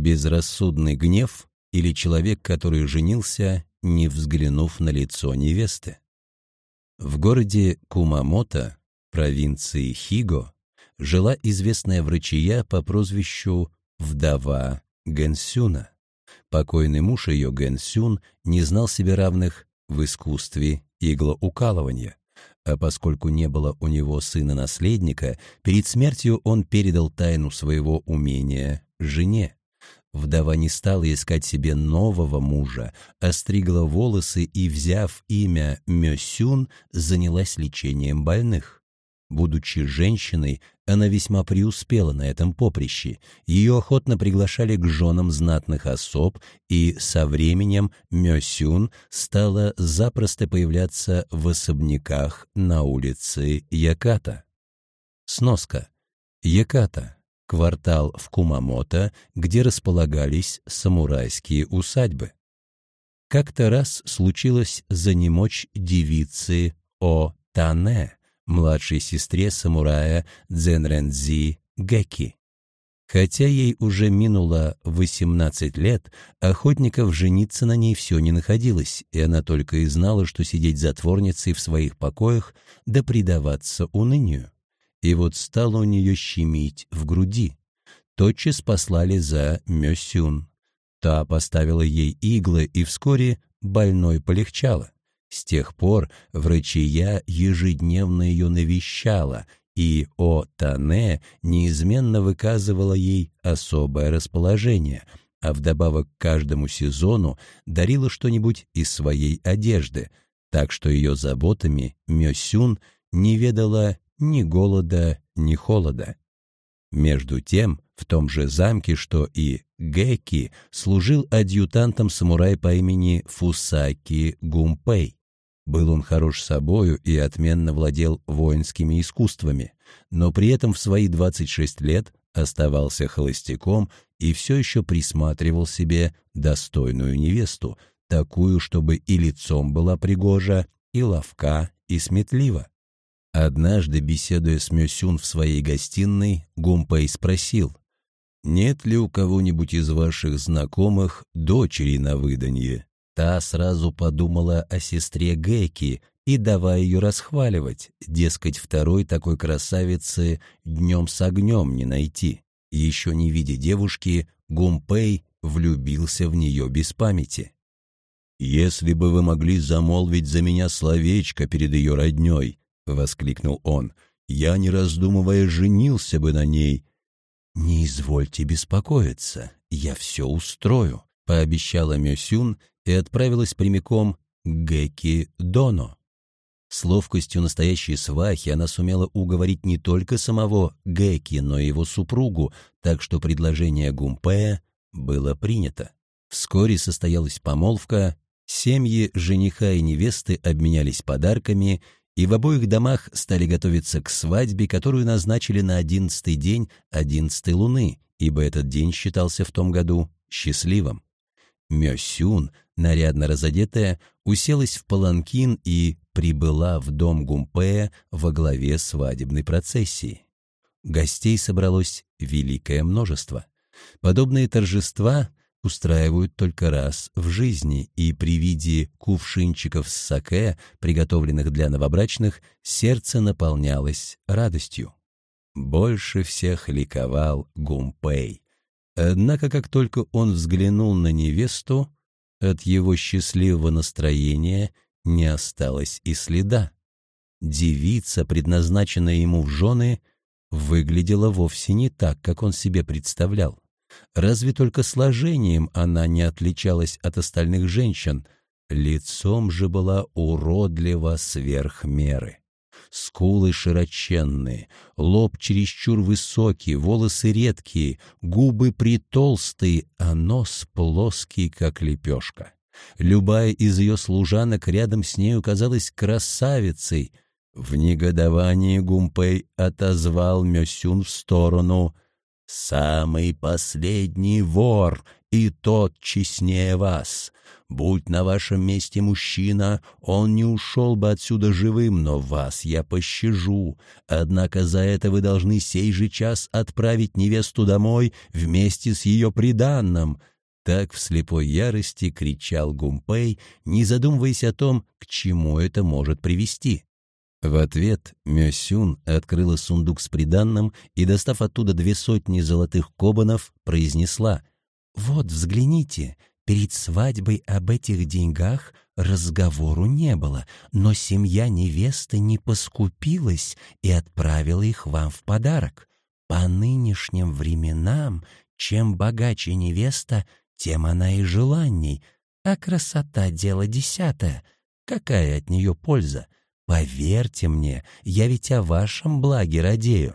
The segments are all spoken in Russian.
Безрассудный гнев или человек, который женился, не взглянув на лицо невесты. В городе Кумамото, провинции Хиго, жила известная врачия по прозвищу «Вдова Гэнсюна». Покойный муж ее, Гэнсюн, не знал себе равных в искусстве иглоукалывания, а поскольку не было у него сына-наследника, перед смертью он передал тайну своего умения жене. Вдова не стала искать себе нового мужа, остригла волосы и, взяв имя Мёсюн, занялась лечением больных. Будучи женщиной, она весьма преуспела на этом поприще. Ее охотно приглашали к женам знатных особ, и со временем Мёсюн стала запросто появляться в особняках на улице Яката. Сноска. Яката — квартал в Кумамото, где располагались самурайские усадьбы. Как-то раз случилось занемочь девицы О Тане — младшей сестре самурая Дзенрензи Гэки. Хотя ей уже минуло 18 лет, охотников жениться на ней все не находилось, и она только и знала, что сидеть затворницей в своих покоях да предаваться унынию. И вот стало у нее щемить в груди. Тотчас послали за Мёсюн. Та поставила ей иглы, и вскоре больной полегчало. С тех пор врачия ежедневно ее навещала, и О Тане неизменно выказывала ей особое расположение, а вдобавок к каждому сезону дарила что-нибудь из своей одежды, так что ее заботами Мёсюн не ведала ни голода, ни холода. Между тем, в том же замке, что и Гэки, служил адъютантом самурай по имени Фусаки Гумпей. Был он хорош собою и отменно владел воинскими искусствами, но при этом в свои 26 лет оставался холостяком и все еще присматривал себе достойную невесту, такую, чтобы и лицом была пригожа, и ловка, и сметлива. Однажды, беседуя с Мюсюн в своей гостиной, Гумпей спросил, «Нет ли у кого-нибудь из ваших знакомых дочери на выданье?» Та сразу подумала о сестре Гэки и давай ее расхваливать, дескать, второй такой красавицы днем с огнем не найти. Еще не видя девушки, Гумпей влюбился в нее без памяти. «Если бы вы могли замолвить за меня словечко перед ее родней», — воскликнул он, — «я, не раздумывая, женился бы на ней». «Не извольте беспокоиться, я все устрою», — пообещала Мёсюн и отправилась прямиком к Гэки Доно. С ловкостью настоящей свахи она сумела уговорить не только самого Гэки, но и его супругу, так что предложение Гумпея было принято. Вскоре состоялась помолвка, семьи жениха и невесты обменялись подарками, и в обоих домах стали готовиться к свадьбе, которую назначили на одиннадцатый день одиннадцатой луны, ибо этот день считался в том году счастливым. Мёсюн, нарядно разодетая, уселась в паланкин и прибыла в дом Гумпея во главе свадебной процессии. Гостей собралось великое множество. Подобные торжества устраивают только раз в жизни, и при виде кувшинчиков с саке, приготовленных для новобрачных, сердце наполнялось радостью. Больше всех ликовал Гумпей. Однако, как только он взглянул на невесту, от его счастливого настроения не осталось и следа. Девица, предназначенная ему в жены, выглядела вовсе не так, как он себе представлял. Разве только сложением она не отличалась от остальных женщин, лицом же была уродлива сверх меры скулы широченные, лоб чересчур высокий, волосы редкие, губы притолстые, а нос плоский, как лепешка. Любая из ее служанок рядом с нею казалась красавицей. В негодовании Гумпей отозвал Мёсюн в сторону. Самый последний вор, и тот честнее вас. Будь на вашем месте мужчина, он не ушел бы отсюда живым, но вас я пощажу. Однако за это вы должны сей же час отправить невесту домой вместе с ее приданным». Так в слепой ярости кричал Гумпей, не задумываясь о том, к чему это может привести. В ответ Мёсюн открыла сундук с приданным и, достав оттуда две сотни золотых кобанов, произнесла «Вот, взгляните, перед свадьбой об этих деньгах разговору не было, но семья невесты не поскупилась и отправила их вам в подарок. По нынешним временам, чем богаче невеста, тем она и желанней, а красота — дело десятое. Какая от нее польза? Поверьте мне, я ведь о вашем благе радею».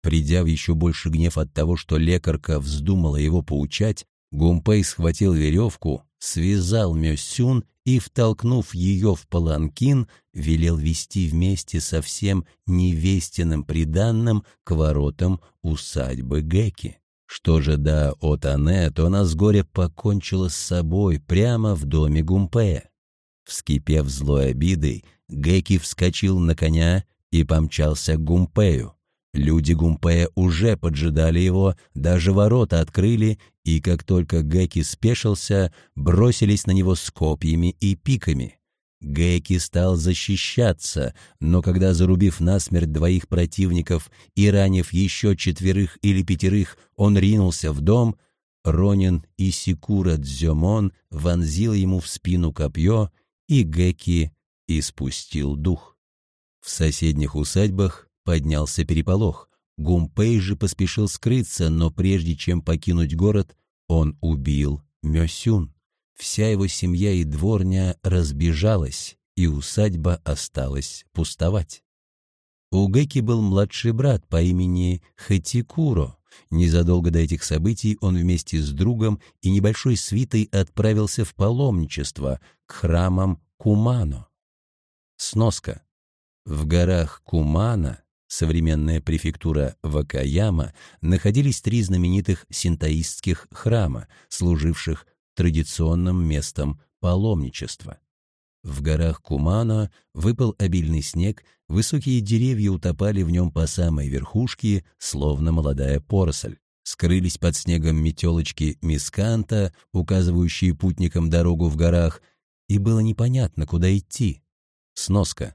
Придя в еще больше гнев от того, что лекарка вздумала его поучать, Гумпей схватил веревку, связал Мёсюн и, втолкнув ее в паланкин, велел вести вместе со всем невестиным приданным к воротам усадьбы Геки. Что же до Отане, то она с горя покончила с собой прямо в доме Гумпея. Вскипев злой обидой, Геки вскочил на коня и помчался к Гумпею. Люди Гумпея уже поджидали его, даже ворота открыли, и как только Геки спешился, бросились на него с копьями и пиками. Геки стал защищаться, но когда, зарубив насмерть двоих противников и ранив еще четверых или пятерых, он ринулся в дом, Ронин и Сикура Дзёмон вонзил ему в спину копье, и Геки и спустил дух. В соседних усадьбах поднялся переполох. Гумпей же поспешил скрыться, но прежде чем покинуть город, он убил Мёсюн. Вся его семья и дворня разбежалась, и усадьба осталась пустовать. У Гэки был младший брат по имени Хатикуро. Незадолго до этих событий он вместе с другом и небольшой свитой отправился в паломничество к храмам Кумано. Сноска. В горах Кумана, современная префектура Вакаяма, находились три знаменитых синтоистских храма, служивших традиционным местом паломничества. В горах Кумана выпал обильный снег, высокие деревья утопали в нем по самой верхушке, словно молодая поросль. Скрылись под снегом метелочки мисканта, указывающие путникам дорогу в горах, и было непонятно, куда идти. Сноска.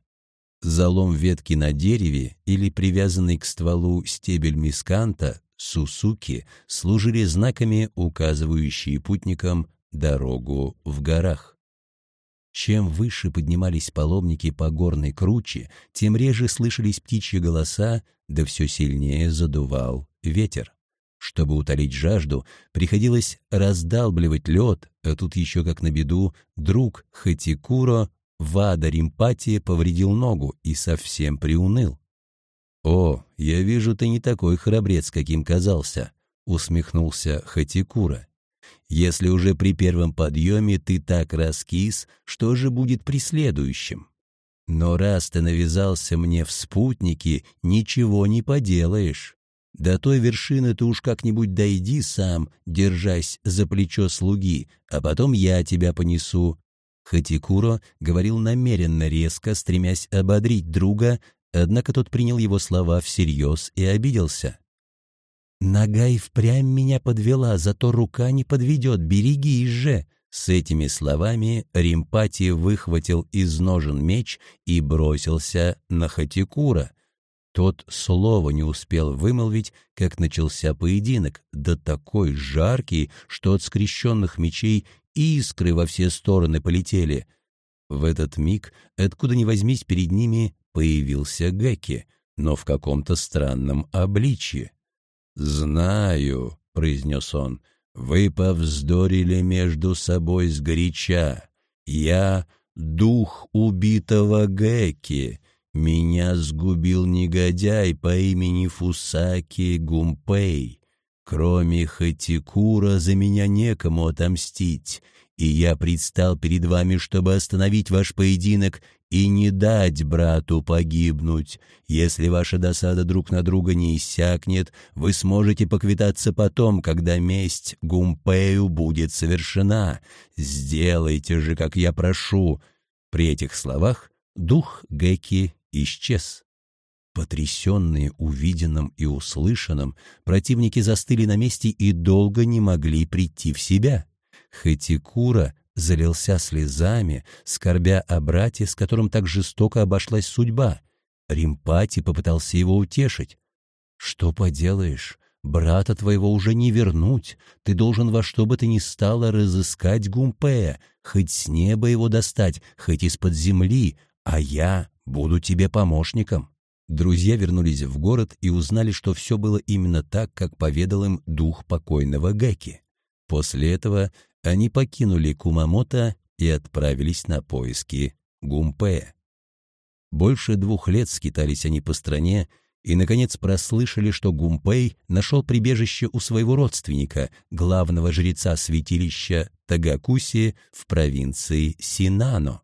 Залом ветки на дереве или привязанный к стволу стебель мисканта, сусуки, служили знаками, указывающие путникам дорогу в горах. Чем выше поднимались паломники по горной круче, тем реже слышались птичьи голоса, да все сильнее задувал ветер. Чтобы утолить жажду, приходилось раздалбливать лед, а тут еще как на беду друг Хатикуро Вада Римпатия повредил ногу и совсем приуныл. «О, я вижу, ты не такой храбрец, каким казался», — усмехнулся Хатикура. «Если уже при первом подъеме ты так раскис, что же будет при следующем? Но раз ты навязался мне в спутники, ничего не поделаешь. До той вершины ты уж как-нибудь дойди сам, держась за плечо слуги, а потом я тебя понесу, Хатикуро говорил намеренно резко, стремясь ободрить друга, однако тот принял его слова всерьез и обиделся. «Нога и впрямь меня подвела, зато рука не подведет, берегись же!» С этими словами Римпати выхватил из ножен меч и бросился на Хатикура. Тот слова не успел вымолвить, как начался поединок, да такой жаркий, что от скрещенных мечей искры во все стороны полетели. В этот миг, откуда ни возьмись, перед ними появился Гекки, но в каком-то странном обличье. «Знаю», — произнес он, — «вы повздорили между собой сгоряча. Я — дух убитого Гекки. Меня сгубил негодяй по имени Фусаки Гумпей. Кроме Хатикура за меня некому отомстить, и я предстал перед вами, чтобы остановить ваш поединок и не дать брату погибнуть. Если ваша досада друг на друга не иссякнет, вы сможете поквитаться потом, когда месть Гумпею будет совершена. Сделайте же, как я прошу». При этих словах дух Геки исчез. Потрясенные увиденным и услышанным, противники застыли на месте и долго не могли прийти в себя. Хатикура залился слезами, скорбя о брате, с которым так жестоко обошлась судьба. Римпати попытался его утешить. «Что поделаешь, брата твоего уже не вернуть. Ты должен во что бы то ни стало разыскать Гумпея, хоть с неба его достать, хоть из-под земли, а я буду тебе помощником». Друзья вернулись в город и узнали, что все было именно так, как поведал им дух покойного Гэки. После этого они покинули Кумамото и отправились на поиски Гумпея. Больше двух лет скитались они по стране и, наконец, прослышали, что Гумпей нашел прибежище у своего родственника, главного жреца святилища Тагакуси в провинции Синано.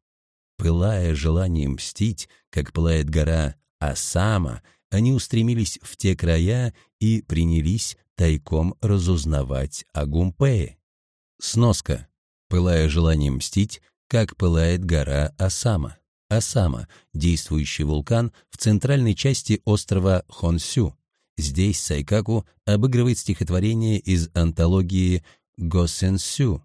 Пылая желанием мстить, как пылает гора а сама они устремились в те края и принялись тайком разузнавать о Гумпее. Сноска. Пылая желанием мстить, как пылает гора Асама. Асама – действующий вулкан в центральной части острова Хонсю. Здесь Сайкаку обыгрывает стихотворение из антологии Госенсю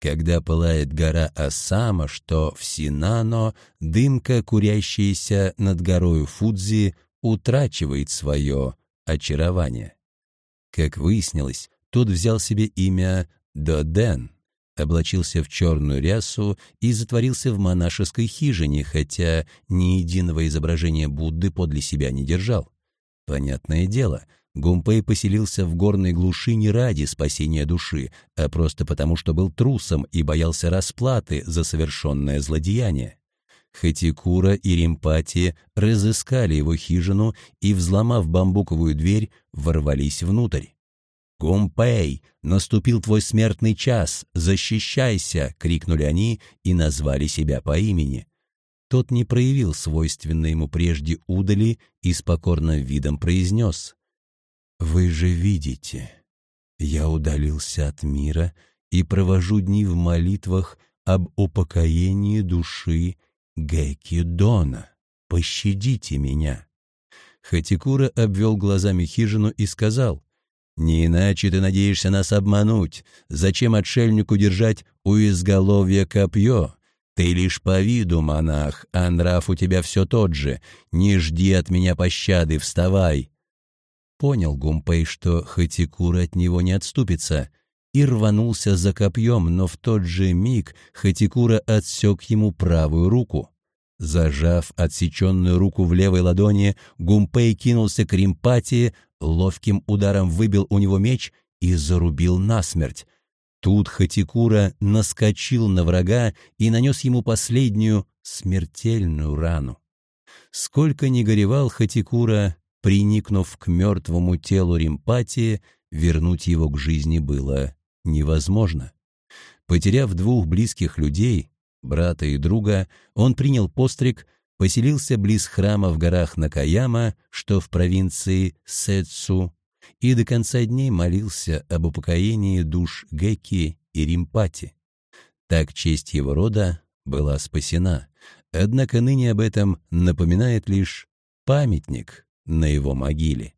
когда пылает гора Асама, что в Синано дымка, курящаяся над горою Фудзи, утрачивает свое очарование. Как выяснилось, тот взял себе имя Доден, облачился в черную рясу и затворился в монашеской хижине, хотя ни единого изображения Будды подле себя не держал. Понятное дело — Гумпей поселился в горной глуши не ради спасения души, а просто потому, что был трусом и боялся расплаты за совершенное злодеяние. Хатикура и Римпати разыскали его хижину и, взломав бамбуковую дверь, ворвались внутрь. «Гумпей, наступил твой смертный час! Защищайся!» — крикнули они и назвали себя по имени. Тот не проявил свойственной ему прежде удали и с покорным видом произнес вы же видите, я удалился от мира и провожу дни в молитвах об упокоении души Гэки Дона. Пощадите меня. Хатикура обвел глазами хижину и сказал, «Не иначе ты надеешься нас обмануть. Зачем отшельнику держать у изголовья копье? Ты лишь по виду монах, а нрав у тебя все тот же. Не жди от меня пощады, вставай. Понял Гумпей, что Хатикура от него не отступится, и рванулся за копьем, но в тот же миг Хатикура отсек ему правую руку. Зажав отсеченную руку в левой ладони, Гумпей кинулся к Римпатии, ловким ударом выбил у него меч и зарубил насмерть. Тут Хатикура наскочил на врага и нанес ему последнюю смертельную рану. Сколько ни горевал Хатикура, приникнув к мертвому телу Римпатии, вернуть его к жизни было невозможно. Потеряв двух близких людей, брата и друга, он принял постриг, поселился близ храма в горах Накаяма, что в провинции Сэцу, и до конца дней молился об упокоении душ Геки и Римпати. Так честь его рода была спасена, однако ныне об этом напоминает лишь памятник на его могиле.